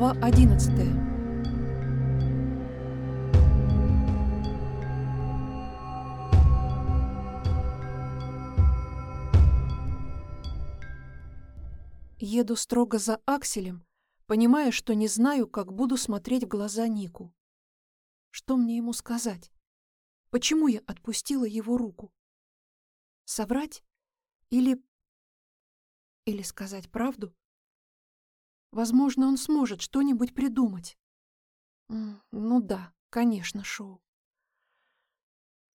Глава 11 Еду строго за Акселем, понимая, что не знаю, как буду смотреть в глаза Нику. Что мне ему сказать? Почему я отпустила его руку? Соврать? Или... Или сказать правду? Возможно, он сможет что-нибудь придумать. Ну да, конечно, Шоу.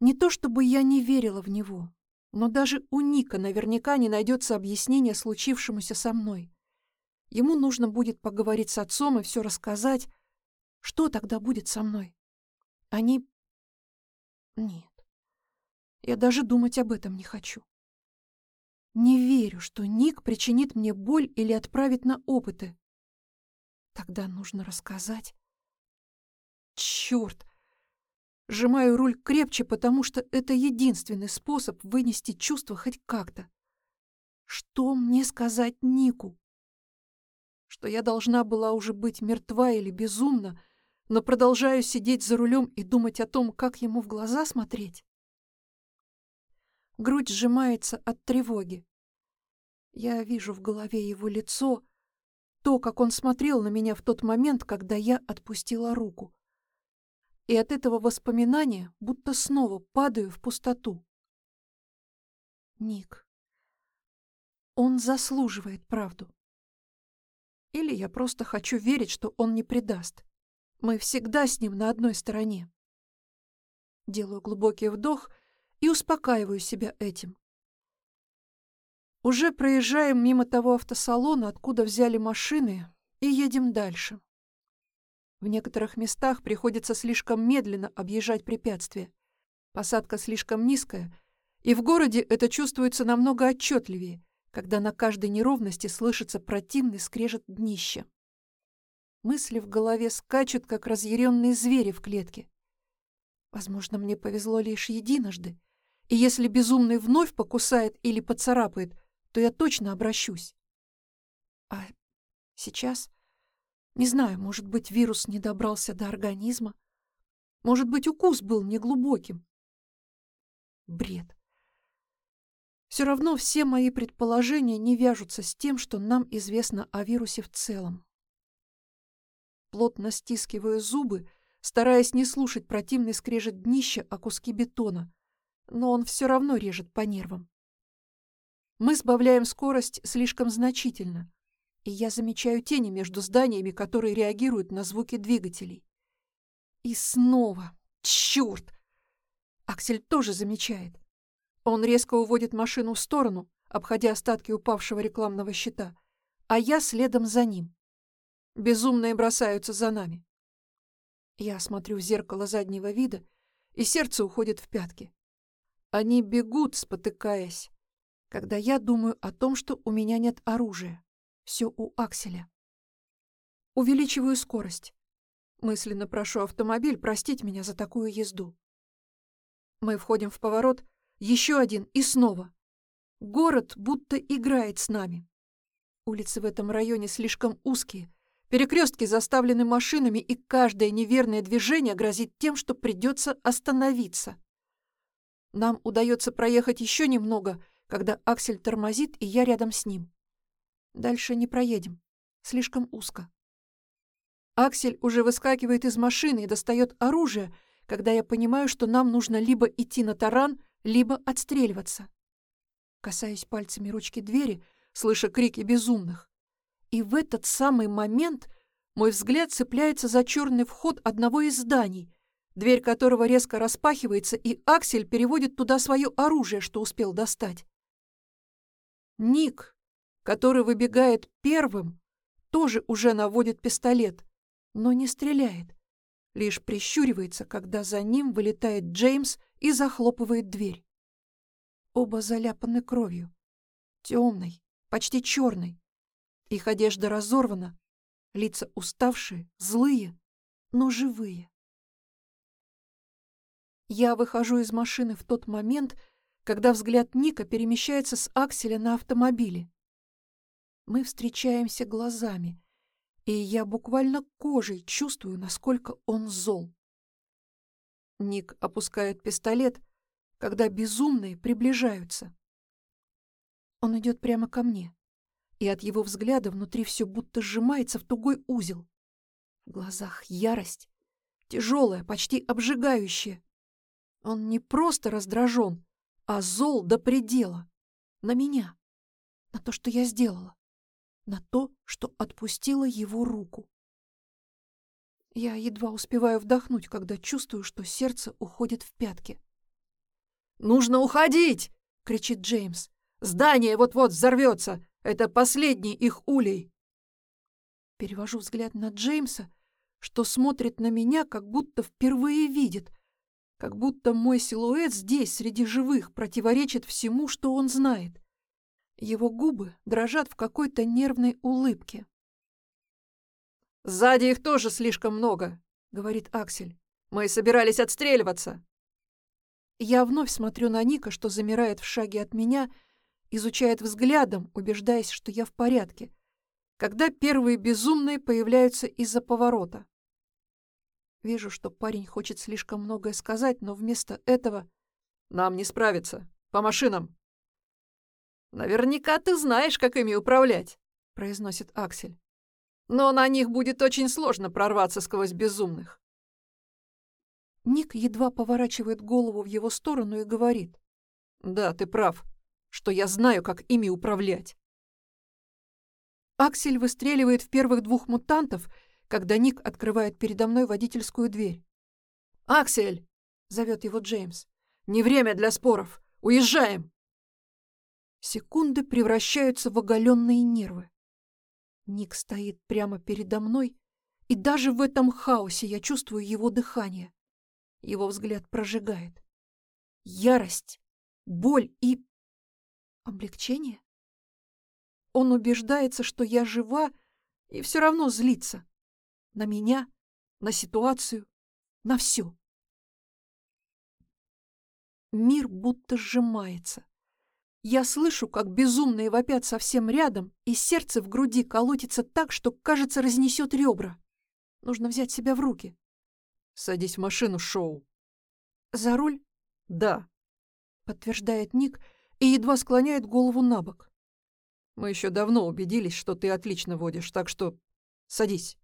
Не то чтобы я не верила в него, но даже у Ника наверняка не найдется объяснения случившемуся со мной. Ему нужно будет поговорить с отцом и все рассказать. Что тогда будет со мной? Они... Нет. Я даже думать об этом не хочу. Не верю, что Ник причинит мне боль или отправит на опыты. Тогда нужно рассказать. Черт! Сжимаю руль крепче, потому что это единственный способ вынести чувство хоть как-то. Что мне сказать Нику? Что я должна была уже быть мертва или безумна, но продолжаю сидеть за рулем и думать о том, как ему в глаза смотреть? Грудь сжимается от тревоги. Я вижу в голове его лицо, то, как он смотрел на меня в тот момент, когда я отпустила руку. И от этого воспоминания будто снова падаю в пустоту. Ник. Он заслуживает правду. Или я просто хочу верить, что он не предаст. Мы всегда с ним на одной стороне. Делаю глубокий вдох — и успокаиваю себя этим. Уже проезжаем мимо того автосалона, откуда взяли машины, и едем дальше. В некоторых местах приходится слишком медленно объезжать препятствия. Посадка слишком низкая, и в городе это чувствуется намного отчетливее, когда на каждой неровности слышится противный скрежет днища. Мысли в голове скачут, как разъяренные звери в клетке. Возможно, мне повезло лишь единожды, и если безумный вновь покусает или поцарапает, то я точно обращусь. А сейчас? Не знаю, может быть, вирус не добрался до организма? Может быть, укус был неглубоким? Бред. Все равно все мои предположения не вяжутся с тем, что нам известно о вирусе в целом. Плотно стискиваю зубы, стараясь не слушать противный скрежет днища о куски бетона, но он все равно режет по нервам. Мы сбавляем скорость слишком значительно, и я замечаю тени между зданиями, которые реагируют на звуки двигателей. И снова, черт! Аксель тоже замечает. Он резко уводит машину в сторону, обходя остатки упавшего рекламного щита, а я следом за ним. Безумные бросаются за нами. Я смотрю в зеркало заднего вида, и сердце уходит в пятки. Они бегут, спотыкаясь, когда я думаю о том, что у меня нет оружия. Все у Акселя. Увеличиваю скорость. Мысленно прошу автомобиль простить меня за такую езду. Мы входим в поворот, еще один и снова. Город будто играет с нами. Улицы в этом районе слишком узкие, перекрестки заставлены машинами, и каждое неверное движение грозит тем, что придется остановиться. Нам удается проехать еще немного, когда Аксель тормозит, и я рядом с ним. Дальше не проедем. Слишком узко. Аксель уже выскакивает из машины и достает оружие, когда я понимаю, что нам нужно либо идти на таран, либо отстреливаться. Касаюсь пальцами ручки двери, слыша крики безумных. И в этот самый момент мой взгляд цепляется за черный вход одного из зданий, дверь которого резко распахивается, и Аксель переводит туда свое оружие, что успел достать. Ник, который выбегает первым, тоже уже наводит пистолет, но не стреляет, лишь прищуривается, когда за ним вылетает Джеймс и захлопывает дверь. Оба заляпаны кровью, темной, почти черной. Их одежда разорвана, лица уставшие, злые, но живые. Я выхожу из машины в тот момент, когда взгляд Ника перемещается с акселя на автомобиле. Мы встречаемся глазами, и я буквально кожей чувствую, насколько он зол. Ник опускает пистолет, когда безумные приближаются. Он идет прямо ко мне, и от его взгляда внутри все будто сжимается в тугой узел. В глазах ярость, тяжелая, почти обжигающая. Он не просто раздражен, а зол до предела. На меня, на то, что я сделала, на то, что отпустила его руку. Я едва успеваю вдохнуть, когда чувствую, что сердце уходит в пятки. «Нужно уходить!» — кричит Джеймс. «Здание вот-вот взорвется! Это последний их улей!» Перевожу взгляд на Джеймса, что смотрит на меня, как будто впервые видит, как будто мой силуэт здесь, среди живых, противоречит всему, что он знает. Его губы дрожат в какой-то нервной улыбке. «Сзади их тоже слишком много», — говорит Аксель. «Мы собирались отстреливаться». Я вновь смотрю на Ника, что замирает в шаге от меня, изучает взглядом, убеждаясь, что я в порядке, когда первые безумные появляются из-за поворота. Вижу, что парень хочет слишком многое сказать, но вместо этого... «Нам не справиться. По машинам». «Наверняка ты знаешь, как ими управлять», — произносит Аксель но на них будет очень сложно прорваться сквозь безумных. Ник едва поворачивает голову в его сторону и говорит. «Да, ты прав, что я знаю, как ими управлять». Аксель выстреливает в первых двух мутантов, когда Ник открывает передо мной водительскую дверь. «Аксель!» — зовет его Джеймс. «Не время для споров! Уезжаем!» Секунды превращаются в оголенные нервы. Ник стоит прямо передо мной, и даже в этом хаосе я чувствую его дыхание. Его взгляд прожигает. Ярость, боль и... облегчение? Он убеждается, что я жива, и все равно злится. На меня, на ситуацию, на все. Мир будто сжимается. Я слышу, как безумные вопят совсем рядом, и сердце в груди колотится так, что, кажется, разнесет ребра. Нужно взять себя в руки. «Садись в машину, Шоу». «За руль?» «Да», — подтверждает Ник и едва склоняет голову на бок. «Мы еще давно убедились, что ты отлично водишь, так что садись».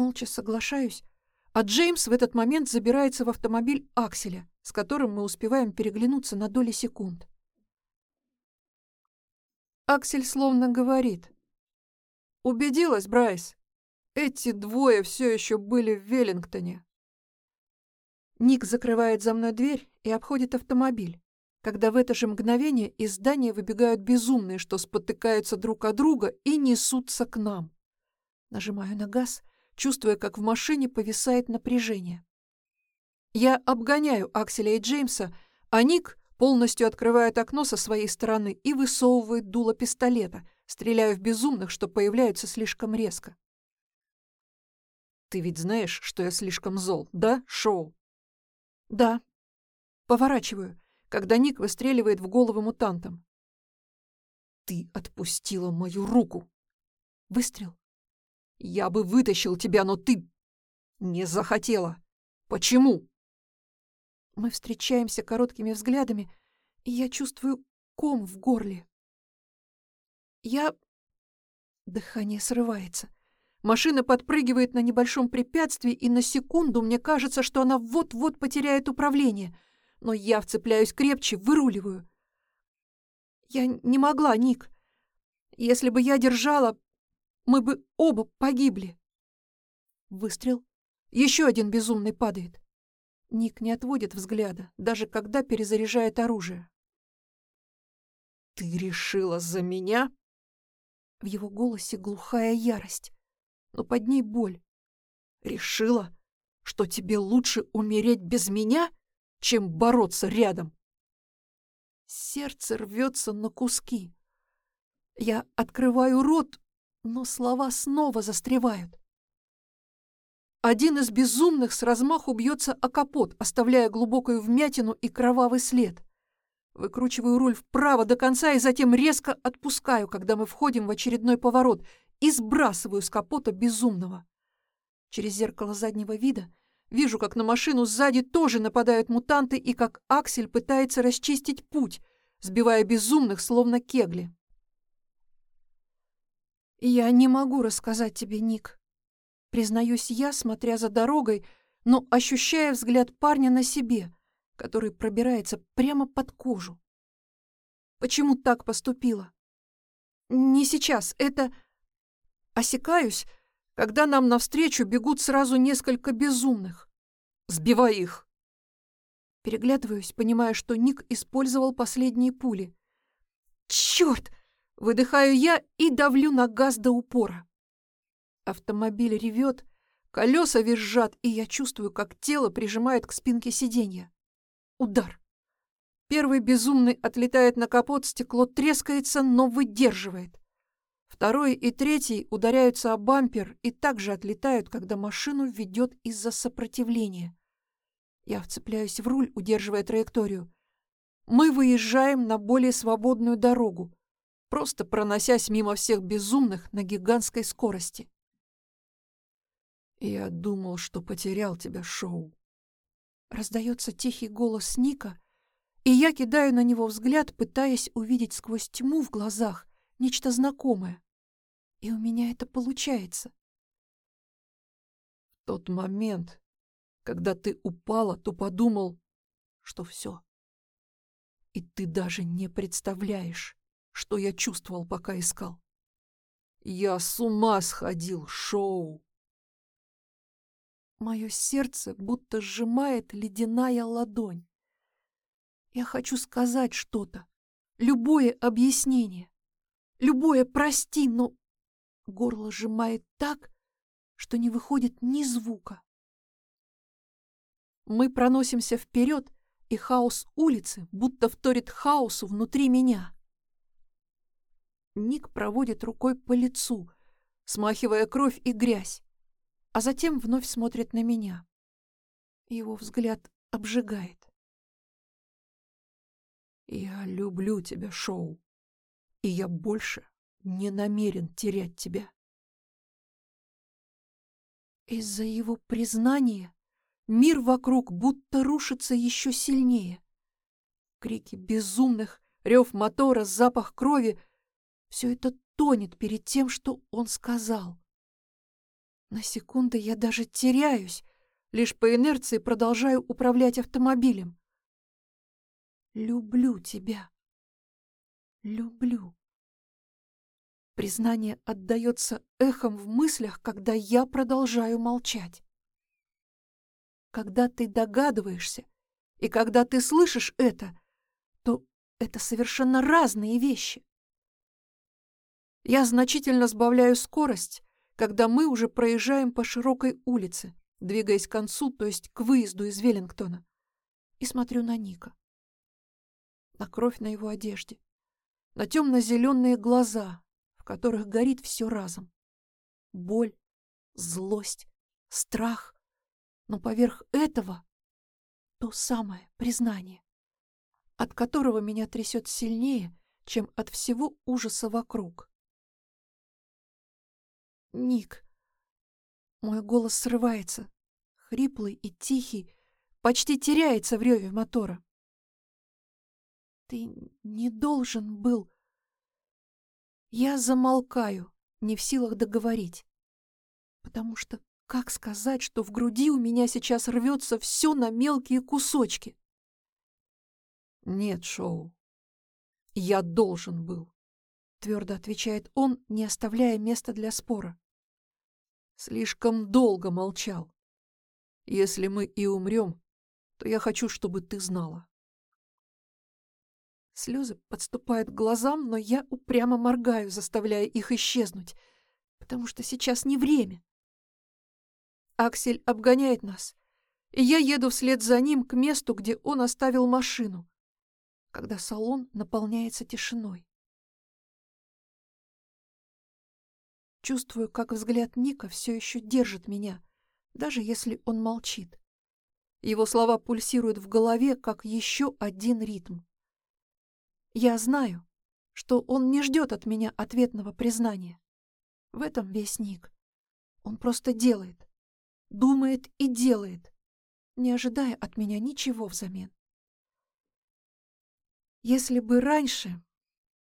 Молча соглашаюсь, а Джеймс в этот момент забирается в автомобиль Акселя, с которым мы успеваем переглянуться на доли секунд. Аксель словно говорит. «Убедилась, Брайс? Эти двое все еще были в Веллингтоне». Ник закрывает за мной дверь и обходит автомобиль, когда в это же мгновение из здания выбегают безумные, что спотыкаются друг от друга и несутся к нам. Нажимаю на газ, чувствуя, как в машине повисает напряжение. Я обгоняю Акселя и Джеймса, а Ник полностью открывает окно со своей стороны и высовывает дуло пистолета, стреляя в безумных, что появляются слишком резко. «Ты ведь знаешь, что я слишком зол, да, Шоу?» «Да». Поворачиваю, когда Ник выстреливает в голову мутантам. «Ты отпустила мою руку!» Выстрел. «Я бы вытащил тебя, но ты не захотела. Почему?» Мы встречаемся короткими взглядами, и я чувствую ком в горле. Я... Дыхание срывается. Машина подпрыгивает на небольшом препятствии, и на секунду мне кажется, что она вот-вот потеряет управление. Но я вцепляюсь крепче, выруливаю. Я не могла, Ник. Если бы я держала, мы бы оба погибли. Выстрел. Еще один безумный падает. Ник не отводит взгляда, даже когда перезаряжает оружие. «Ты решила за меня?» В его голосе глухая ярость, но под ней боль. «Решила, что тебе лучше умереть без меня, чем бороться рядом?» Сердце рвется на куски. Я открываю рот, но слова снова застревают. Один из безумных с размаху бьется о капот, оставляя глубокую вмятину и кровавый след. Выкручиваю руль вправо до конца и затем резко отпускаю, когда мы входим в очередной поворот, и сбрасываю с капота безумного. Через зеркало заднего вида вижу, как на машину сзади тоже нападают мутанты и как Аксель пытается расчистить путь, сбивая безумных, словно кегли. «Я не могу рассказать тебе, Ник», — признаюсь я, смотря за дорогой, но ощущая взгляд парня на себе, который пробирается прямо под кожу. Почему так поступила? Не сейчас, это... Осекаюсь, когда нам навстречу бегут сразу несколько безумных. Сбивай их. Переглядываюсь, понимая, что Ник использовал последние пули. Черт! Выдыхаю я и давлю на газ до упора. Автомобиль ревет, колеса визжат, и я чувствую, как тело прижимает к спинке сиденья. Удар. Первый безумный отлетает на капот, стекло трескается, но выдерживает. Второй и третий ударяются о бампер и также отлетают, когда машину ведет из-за сопротивления. Я вцепляюсь в руль, удерживая траекторию. Мы выезжаем на более свободную дорогу просто проносясь мимо всех безумных на гигантской скорости. «Я думал, что потерял тебя, Шоу». Раздается тихий голос Ника, и я кидаю на него взгляд, пытаясь увидеть сквозь тьму в глазах нечто знакомое. И у меня это получается. В тот момент, когда ты упала, то подумал, что все. И ты даже не представляешь, что я чувствовал, пока искал. Я с ума сходил, Шоу. Мое сердце будто сжимает ледяная ладонь. Я хочу сказать что-то, любое объяснение, любое «прости», но горло сжимает так, что не выходит ни звука. Мы проносимся вперед, и хаос улицы будто вторит хаосу внутри меня. Ник проводит рукой по лицу, смахивая кровь и грязь, а затем вновь смотрит на меня. Его взгляд обжигает. «Я люблю тебя, Шоу, и я больше не намерен терять тебя». Из-за его признания мир вокруг будто рушится еще сильнее. Крики безумных, рев мотора, запах крови — все это тонет перед тем, что он сказал. На секунду я даже теряюсь, лишь по инерции продолжаю управлять автомобилем. Люблю тебя. Люблю. Признание отдается эхом в мыслях, когда я продолжаю молчать. Когда ты догадываешься и когда ты слышишь это, то это совершенно разные вещи. Я значительно сбавляю скорость, когда мы уже проезжаем по широкой улице, двигаясь к концу, то есть к выезду из Веллингтона, и смотрю на Ника. На кровь на его одежде, на темно-зеленые глаза, в которых горит все разом. Боль, злость, страх, но поверх этого то самое признание, от которого меня трясет сильнее, чем от всего ужаса вокруг. Ник. Мой голос срывается, хриплый и тихий, почти теряется в реве мотора. Ты не должен был... Я замолкаю, не в силах договорить. Потому что как сказать, что в груди у меня сейчас рвется все на мелкие кусочки? Нет, Шоу. Я должен был твердо отвечает он, не оставляя места для спора. Слишком долго молчал. Если мы и умрем, то я хочу, чтобы ты знала. Слезы подступают к глазам, но я упрямо моргаю, заставляя их исчезнуть, потому что сейчас не время. Аксель обгоняет нас, и я еду вслед за ним к месту, где он оставил машину, когда салон наполняется тишиной. Чувствую, как взгляд Ника все еще держит меня, даже если он молчит. Его слова пульсируют в голове, как еще один ритм. Я знаю, что он не ждет от меня ответного признания. В этом весь Ник. Он просто делает. Думает и делает, не ожидая от меня ничего взамен. Если бы раньше,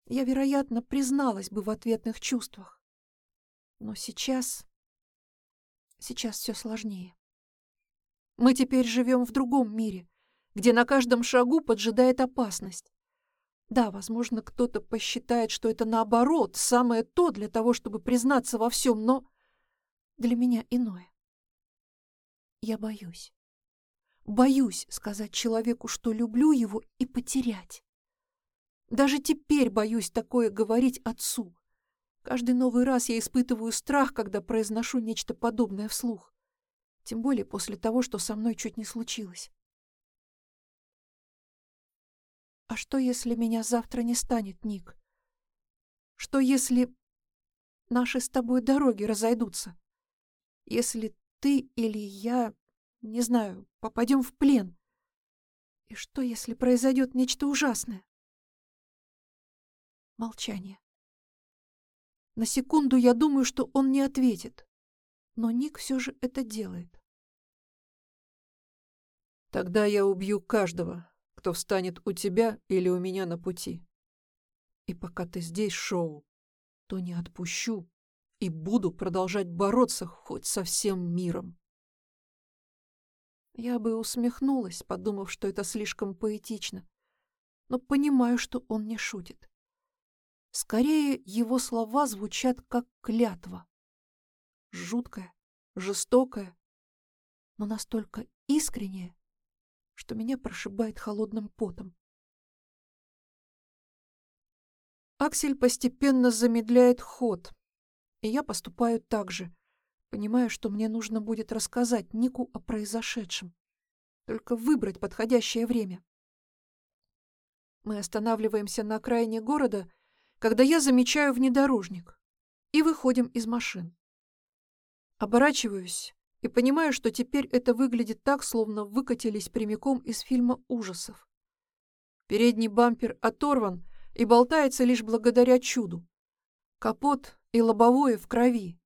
я, вероятно, призналась бы в ответных чувствах. Но сейчас... Сейчас все сложнее. Мы теперь живем в другом мире, где на каждом шагу поджидает опасность. Да, возможно, кто-то посчитает, что это наоборот, самое то для того, чтобы признаться во всем, но для меня иное. Я боюсь. Боюсь сказать человеку, что люблю его, и потерять. Даже теперь боюсь такое говорить отцу. Каждый новый раз я испытываю страх, когда произношу нечто подобное вслух. Тем более после того, что со мной чуть не случилось. А что, если меня завтра не станет, Ник? Что, если наши с тобой дороги разойдутся? Если ты или я, не знаю, попадем в плен? И что, если произойдет нечто ужасное? Молчание. На секунду я думаю, что он не ответит, но Ник все же это делает. Тогда я убью каждого, кто встанет у тебя или у меня на пути. И пока ты здесь, Шоу, то не отпущу и буду продолжать бороться хоть со всем миром. Я бы усмехнулась, подумав, что это слишком поэтично, но понимаю, что он не шутит. Скорее, его слова звучат как клятва. Жуткая, жестокая, но настолько искренняя, что меня прошибает холодным потом. Аксель постепенно замедляет ход, и я поступаю так же, понимая, что мне нужно будет рассказать Нику о произошедшем. Только выбрать подходящее время. Мы останавливаемся на окраине города, когда я замечаю внедорожник, и выходим из машин. Оборачиваюсь и понимаю, что теперь это выглядит так, словно выкатились прямиком из фильма ужасов. Передний бампер оторван и болтается лишь благодаря чуду. Капот и лобовое в крови.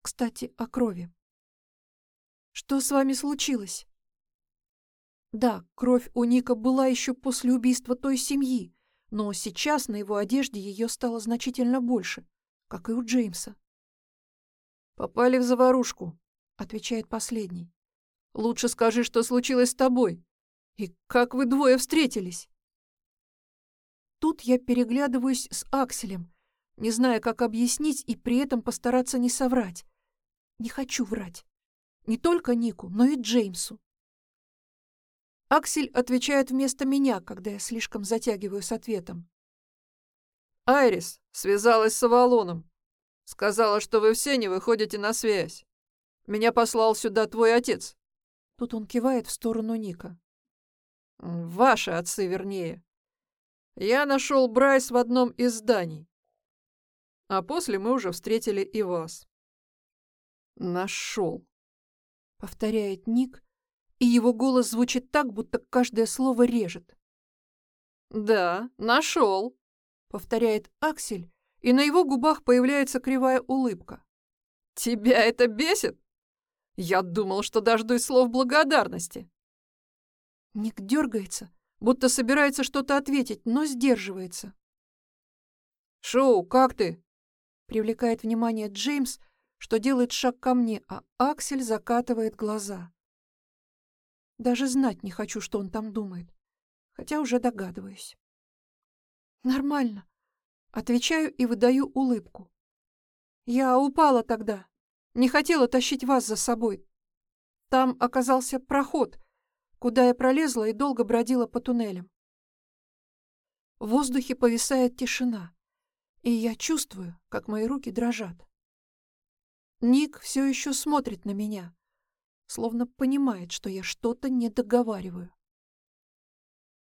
Кстати, о крови. Что с вами случилось? Да, кровь у Ника была еще после убийства той семьи, но сейчас на его одежде ее стало значительно больше, как и у Джеймса. «Попали в заварушку», — отвечает последний. «Лучше скажи, что случилось с тобой. И как вы двое встретились?» Тут я переглядываюсь с Акселем, не зная, как объяснить и при этом постараться не соврать. Не хочу врать. Не только Нику, но и Джеймсу. Аксель отвечает вместо меня, когда я слишком затягиваю с ответом. «Айрис связалась с Авалоном. Сказала, что вы все не выходите на связь. Меня послал сюда твой отец». Тут он кивает в сторону Ника. «Ваши отцы, вернее. Я нашел Брайс в одном из зданий. А после мы уже встретили и вас». «Нашел», — повторяет Ник, и его голос звучит так, будто каждое слово режет. «Да, нашел», — повторяет Аксель, и на его губах появляется кривая улыбка. «Тебя это бесит?» Я думал, что дождусь слов благодарности. Ник дергается, будто собирается что-то ответить, но сдерживается. «Шоу, как ты?» Привлекает внимание Джеймс, что делает шаг ко мне, а Аксель закатывает глаза. Даже знать не хочу, что он там думает, хотя уже догадываюсь. «Нормально», — отвечаю и выдаю улыбку. «Я упала тогда. Не хотела тащить вас за собой. Там оказался проход, куда я пролезла и долго бродила по туннелям. В воздухе повисает тишина, и я чувствую, как мои руки дрожат. Ник все еще смотрит на меня, словно понимает, что я что-то не договариваю.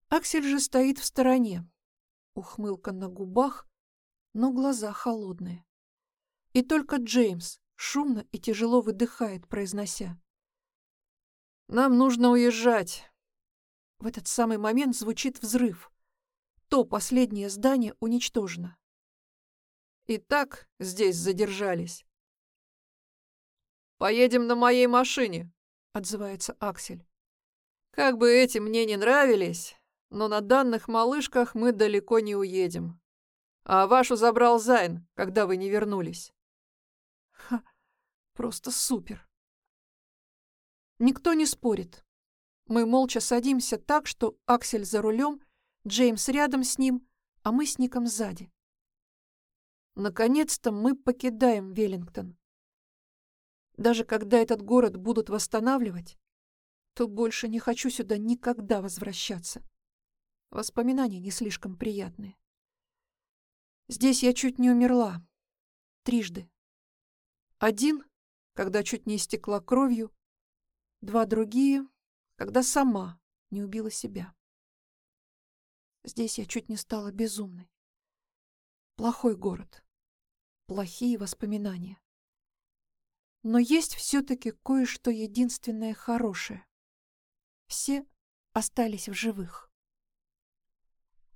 Аксель же стоит в стороне, ухмылка на губах, но глаза холодные. И только Джеймс шумно и тяжело выдыхает, произнося. «Нам нужно уезжать». В этот самый момент звучит взрыв. То последнее здание уничтожено. и так здесь задержались. «Поедем на моей машине», — отзывается Аксель. «Как бы эти мне не нравились, но на данных малышках мы далеко не уедем. А вашу забрал Зайн, когда вы не вернулись». Ха, просто супер. Никто не спорит. Мы молча садимся так, что Аксель за рулем, Джеймс рядом с ним, а мы с Ником сзади. Наконец-то мы покидаем Веллингтон. Даже когда этот город будут восстанавливать, то больше не хочу сюда никогда возвращаться. Воспоминания не слишком приятные. Здесь я чуть не умерла. Трижды. Один, когда чуть не истекла кровью, два другие, когда сама не убила себя. Здесь я чуть не стала безумной. Плохой город. Плохие воспоминания. Но есть все-таки кое-что единственное хорошее. Все остались в живых.